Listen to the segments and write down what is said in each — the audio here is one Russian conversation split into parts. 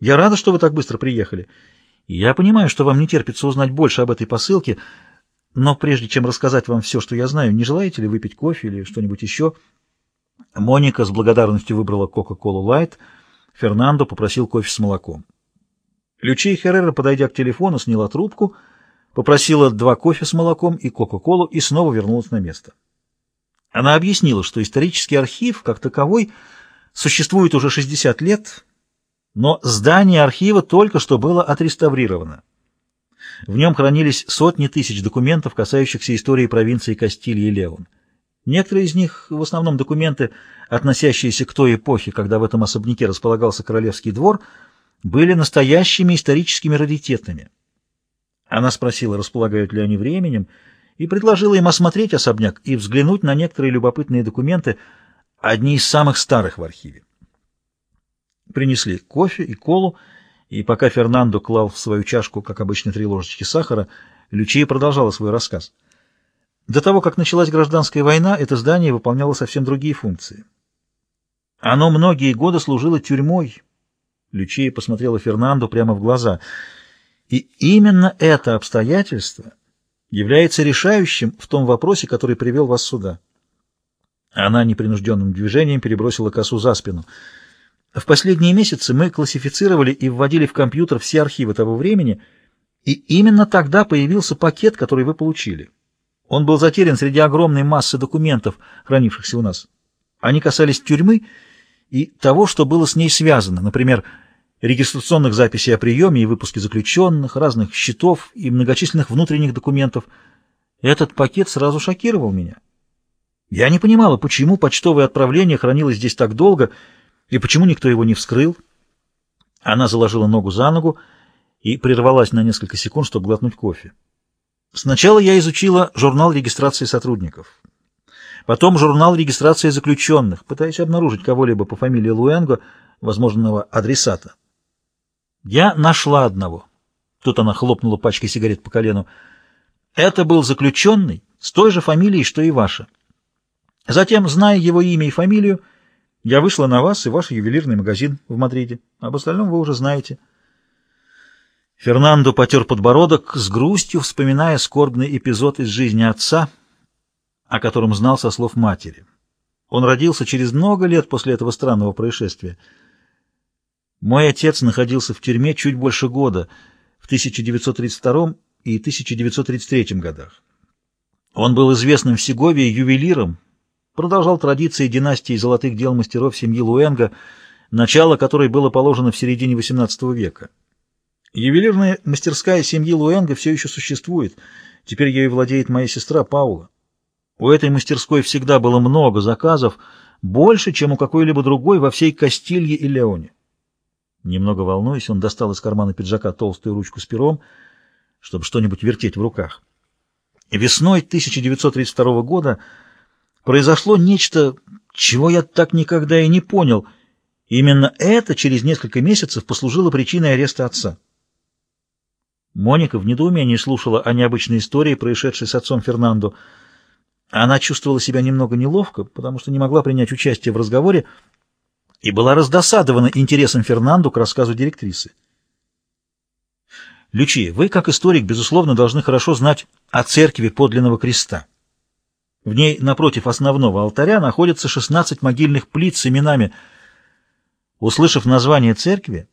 Я рада, что вы так быстро приехали. Я понимаю, что вам не терпится узнать больше об этой посылке, но прежде чем рассказать вам все, что я знаю, не желаете ли выпить кофе или что-нибудь еще?» Моника с благодарностью выбрала Кока-Колу Лайт. Фернандо попросил кофе с молоком. Лючия Херрера, подойдя к телефону, сняла трубку, попросила два кофе с молоком и Кока-Колу и снова вернулась на место. Она объяснила, что исторический архив, как таковой, существует уже 60 лет, но здание архива только что было отреставрировано. В нем хранились сотни тысяч документов, касающихся истории провинции Кастилья и Леон. Некоторые из них, в основном документы, относящиеся к той эпохе, когда в этом особняке располагался королевский двор, были настоящими историческими раритетами. Она спросила, располагают ли они временем, и предложила им осмотреть особняк и взглянуть на некоторые любопытные документы, одни из самых старых в архиве. Принесли кофе и колу, и пока Фернандо клал в свою чашку, как обычно, три ложечки сахара, Лючия продолжала свой рассказ. До того, как началась гражданская война, это здание выполняло совсем другие функции. Оно многие годы служило тюрьмой. Лючия посмотрела Фернандо прямо в глаза. И именно это обстоятельство является решающим в том вопросе, который привел вас сюда. Она непринужденным движением перебросила косу за спину. В последние месяцы мы классифицировали и вводили в компьютер все архивы того времени, и именно тогда появился пакет, который вы получили. Он был затерян среди огромной массы документов, хранившихся у нас. Они касались тюрьмы и того, что было с ней связано, например, регистрационных записей о приеме и выпуске заключенных, разных счетов и многочисленных внутренних документов. Этот пакет сразу шокировал меня. Я не понимала, почему почтовое отправление хранилось здесь так долго и почему никто его не вскрыл. Она заложила ногу за ногу и прервалась на несколько секунд, чтобы глотнуть кофе. Сначала я изучила журнал регистрации сотрудников. Потом журнал регистрации заключенных, пытаясь обнаружить кого-либо по фамилии Луэнго, возможного адресата. Я нашла одного. Тут она хлопнула пачкой сигарет по колену. Это был заключенный с той же фамилией, что и ваша. Затем, зная его имя и фамилию, я вышла на вас и ваш ювелирный магазин в Мадриде. Об остальном вы уже знаете. Фернандо потер подбородок с грустью, вспоминая скорбный эпизод из жизни отца, о котором знал со слов матери. Он родился через много лет после этого странного происшествия. Мой отец находился в тюрьме чуть больше года, в 1932 и 1933 годах. Он был известным в Сеговии ювелиром, продолжал традиции династии золотых дел мастеров семьи Луэнга, начало которой было положено в середине XVIII века. Ювелирная мастерская семьи Луэнга все еще существует, теперь ею владеет моя сестра Паула. У этой мастерской всегда было много заказов, больше, чем у какой-либо другой во всей Кастилье и Леоне. Немного волнуясь, он достал из кармана пиджака толстую ручку с пером, чтобы что-нибудь вертеть в руках. Весной 1932 года произошло нечто, чего я так никогда и не понял. Именно это через несколько месяцев послужило причиной ареста отца. Моника в недоумении слушала о необычной истории, происшедшей с отцом Фернандо. Она чувствовала себя немного неловко, потому что не могла принять участие в разговоре, и была раздосадована интересом Фернандо к рассказу директрисы. Лючи, вы, как историк, безусловно, должны хорошо знать о церкви подлинного креста. В ней, напротив основного алтаря, находятся 16 могильных плит с именами. Услышав название церкви,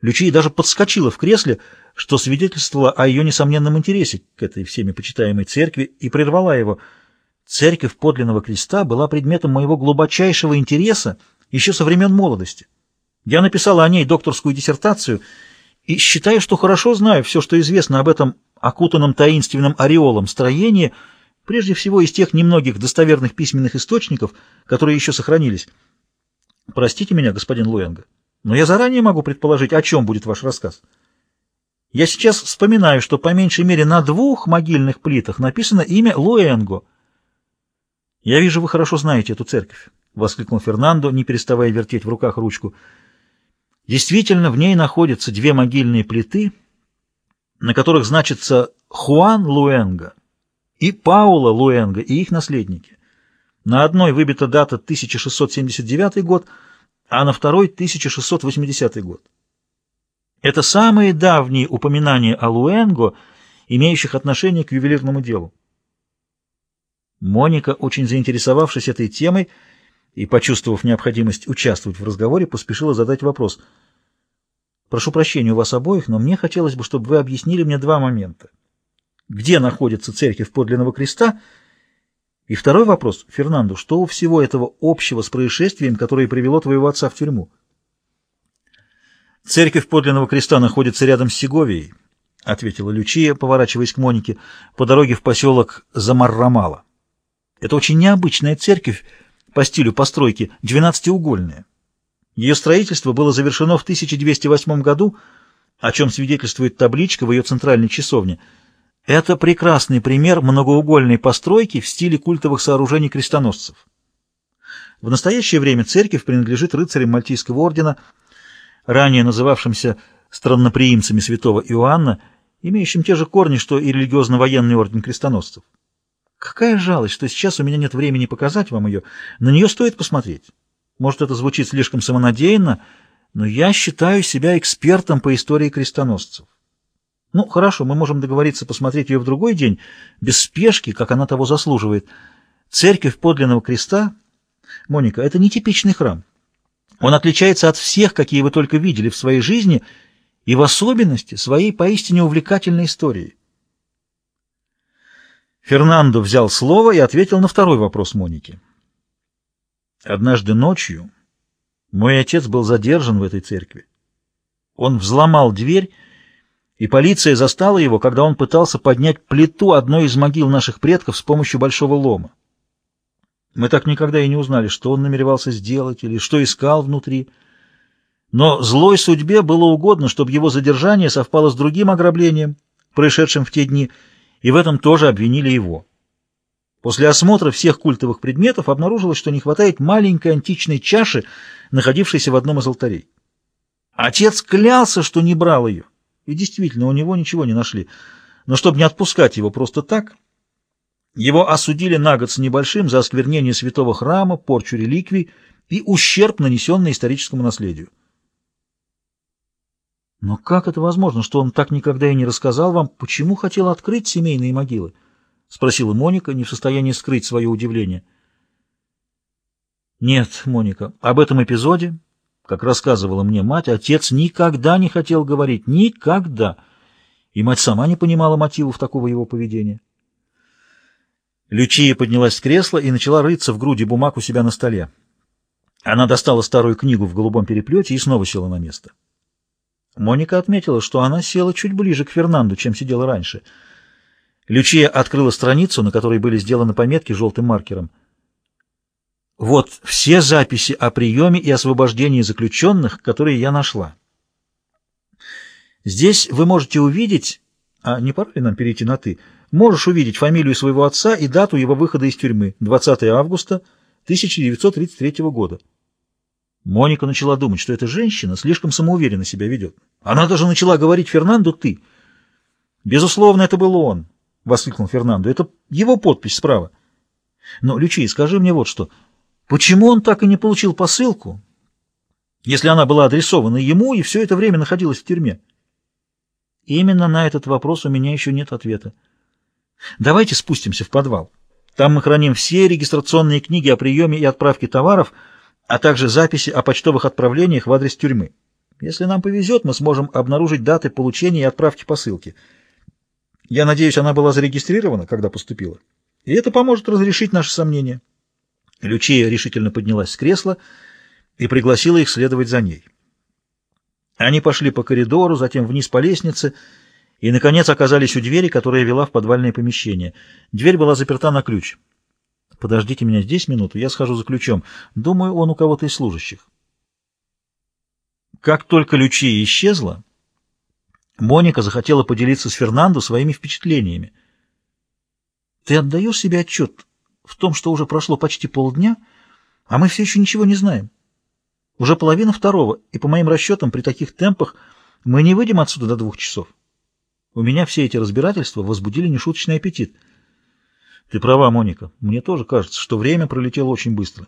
Лючия даже подскочила в кресле, что свидетельствовало о ее несомненном интересе к этой всеми почитаемой церкви, и прервала его. Церковь подлинного креста была предметом моего глубочайшего интереса еще со времен молодости. Я написала о ней докторскую диссертацию и считаю, что хорошо знаю все, что известно об этом окутанном таинственным ореолом строении, прежде всего из тех немногих достоверных письменных источников, которые еще сохранились. Простите меня, господин Луэнго, но я заранее могу предположить, о чем будет ваш рассказ. Я сейчас вспоминаю, что по меньшей мере на двух могильных плитах написано имя Луэнго. Я вижу, вы хорошо знаете эту церковь. — воскликнул Фернандо, не переставая вертеть в руках ручку. Действительно, в ней находятся две могильные плиты, на которых значится Хуан Луэнга и Паула Луэнга и их наследники. На одной выбита дата 1679 год, а на второй — 1680 год. Это самые давние упоминания о Луэнго, имеющих отношение к ювелирному делу. Моника, очень заинтересовавшись этой темой и почувствовав необходимость участвовать в разговоре, поспешила задать вопрос. «Прошу прощения у вас обоих, но мне хотелось бы, чтобы вы объяснили мне два момента. Где находится церковь подлинного креста? И второй вопрос, Фернандо, что у всего этого общего с происшествием, которое привело твоего отца в тюрьму?» «Церковь подлинного креста находится рядом с Сеговией», — ответила Лючия, поворачиваясь к Монике, — «по дороге в поселок Замаррамала. Это очень необычная церковь по стилю постройки, двенадцатиугольная. Ее строительство было завершено в 1208 году, о чем свидетельствует табличка в ее центральной часовне. Это прекрасный пример многоугольной постройки в стиле культовых сооружений крестоносцев. В настоящее время церковь принадлежит рыцарям Мальтийского ордена — ранее называвшимся странноприимцами святого Иоанна, имеющим те же корни, что и религиозно-военный орден крестоносцев. Какая жалость, что сейчас у меня нет времени показать вам ее. На нее стоит посмотреть. Может, это звучит слишком самонадеянно, но я считаю себя экспертом по истории крестоносцев. Ну, хорошо, мы можем договориться посмотреть ее в другой день, без спешки, как она того заслуживает. Церковь подлинного креста, Моника, это не типичный храм. Он отличается от всех, какие вы только видели в своей жизни, и в особенности своей поистине увлекательной историей. Фернандо взял слово и ответил на второй вопрос Моники. Однажды ночью мой отец был задержан в этой церкви. Он взломал дверь, и полиция застала его, когда он пытался поднять плиту одной из могил наших предков с помощью большого лома. Мы так никогда и не узнали, что он намеревался сделать или что искал внутри. Но злой судьбе было угодно, чтобы его задержание совпало с другим ограблением, происшедшим в те дни, и в этом тоже обвинили его. После осмотра всех культовых предметов обнаружилось, что не хватает маленькой античной чаши, находившейся в одном из алтарей. Отец клялся, что не брал ее, и действительно, у него ничего не нашли. Но чтобы не отпускать его просто так... Его осудили на год с небольшим за осквернение святого храма, порчу реликвий и ущерб, нанесенный историческому наследию. Но как это возможно, что он так никогда и не рассказал вам, почему хотел открыть семейные могилы? — спросила Моника, не в состоянии скрыть свое удивление. Нет, Моника, об этом эпизоде, как рассказывала мне мать, отец никогда не хотел говорить, никогда. И мать сама не понимала мотивов такого его поведения. Лючия поднялась с кресла и начала рыться в груди бумаг у себя на столе. Она достала старую книгу в голубом переплете и снова села на место. Моника отметила, что она села чуть ближе к Фернанду, чем сидела раньше. Лючия открыла страницу, на которой были сделаны пометки желтым маркером. «Вот все записи о приеме и освобождении заключенных, которые я нашла. Здесь вы можете увидеть... А не пора ли нам перейти на «ты»? можешь увидеть фамилию своего отца и дату его выхода из тюрьмы, 20 августа 1933 года. Моника начала думать, что эта женщина слишком самоуверенно себя ведет. Она даже начала говорить Фернанду «ты». «Безусловно, это был он», — воскликнул Фернандо. «Это его подпись справа». «Но, Лючи, скажи мне вот что. Почему он так и не получил посылку, если она была адресована ему и все это время находилась в тюрьме?» Именно на этот вопрос у меня еще нет ответа. Давайте спустимся в подвал. Там мы храним все регистрационные книги о приеме и отправке товаров, а также записи о почтовых отправлениях в адрес тюрьмы. Если нам повезет, мы сможем обнаружить даты получения и отправки посылки. Я надеюсь, она была зарегистрирована, когда поступила. И это поможет разрешить наши сомнения. Лючия решительно поднялась с кресла и пригласила их следовать за ней. Они пошли по коридору, затем вниз по лестнице и, наконец, оказались у двери, которая вела в подвальное помещение. Дверь была заперта на ключ. «Подождите меня здесь минуту, я схожу за ключом. Думаю, он у кого-то из служащих». Как только Лючия исчезла, Моника захотела поделиться с Фернандо своими впечатлениями. «Ты отдаешь себе отчет в том, что уже прошло почти полдня, а мы все еще ничего не знаем? Уже половина второго, и, по моим расчетам, при таких темпах мы не выйдем отсюда до двух часов». У меня все эти разбирательства возбудили нешуточный аппетит. Ты права, Моника. Мне тоже кажется, что время пролетело очень быстро.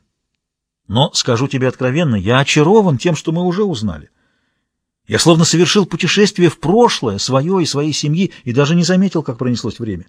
Но, скажу тебе откровенно, я очарован тем, что мы уже узнали. Я словно совершил путешествие в прошлое, свое и своей семьи, и даже не заметил, как пронеслось время.